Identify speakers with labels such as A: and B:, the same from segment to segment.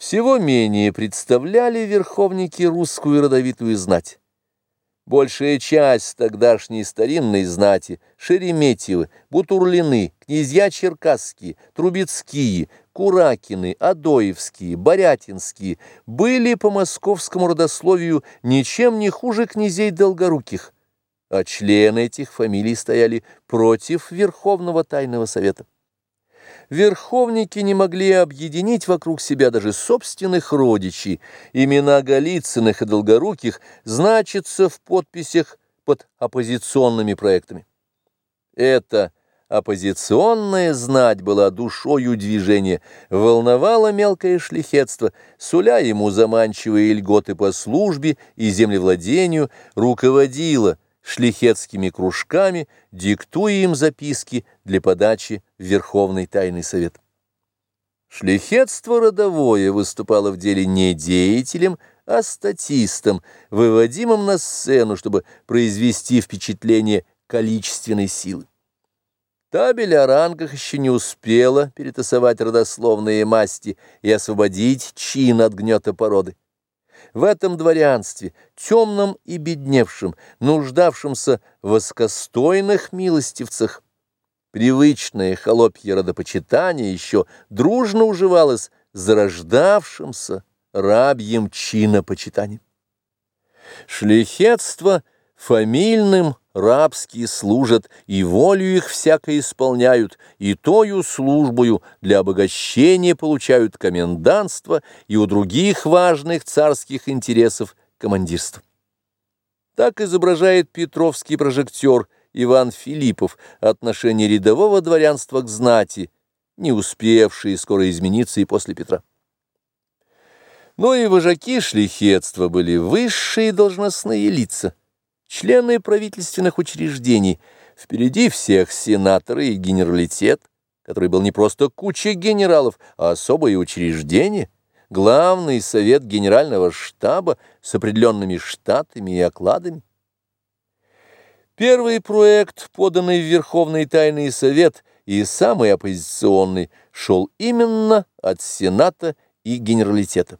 A: Всего менее представляли верховники русскую родовитую знать. Большая часть тогдашней старинной знати – Шереметьевы, Бутурлины, князья Черкасские, Трубецкие, Куракины, Адоевские, Борятинские – были по московскому родословию ничем не хуже князей Долгоруких, а члены этих фамилий стояли против Верховного Тайного Совета верховники не могли объединить вокруг себя даже собственных родичей. Имена Голицыных и Долгоруких значатся в подписях под оппозиционными проектами. Это оппозиционная знать была душою движения, волновала мелкое шлихетство, суля ему заманчивые льготы по службе и землевладению, руководила – шлихетскими кружками, диктуя им записки для подачи в Верховный Тайный Совет. Шлихетство родовое выступало в деле не деятелем, а статистом, выводимым на сцену, чтобы произвести впечатление количественной силы. Табель о рангах еще не успела перетасовать родословные масти и освободить чин от гнета породы. В этом дворянстве, темном и бедневшем, нуждавшемся в воскостойных милостивцах, привычное холопье родопочитание еще дружно уживалось зарождавшимся рабьем чинопочитанием. Шлихетство фамильным рабские служат, и волю их всяко исполняют, и тою службою для обогащения получают комендантство и у других важных царских интересов командирство. Так изображает петровский прожектор Иван Филиппов отношение рядового дворянства к знати, не успевшие скоро измениться и после Петра. Но и вожаки шлихетства были высшие должностные лица – члены правительственных учреждений, впереди всех сенаторы и генералитет, который был не просто куча генералов, а особое учреждение, главный совет генерального штаба с определенными штатами и окладами. Первый проект, поданный в Верховный Тайный Совет и самый оппозиционный, шел именно от Сената и Генералитета.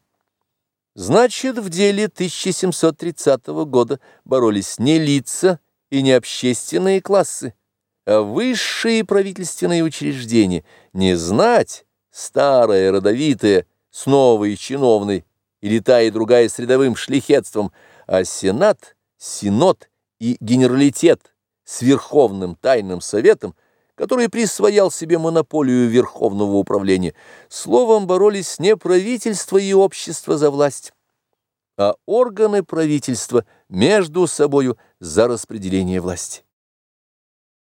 A: Значит, в деле 1730 года боролись не лица и не общественные классы, а высшие правительственные учреждения, не знать, старая, родовитая, с новой чиновной, или та и другая с рядовым шлихетством, а Сенат, Синод и Генералитет с Верховным Тайным Советом, который присвоял себе монополию Верховного управления, словом боролись не правительство и общество за власть, а органы правительства между собою за распределение власти.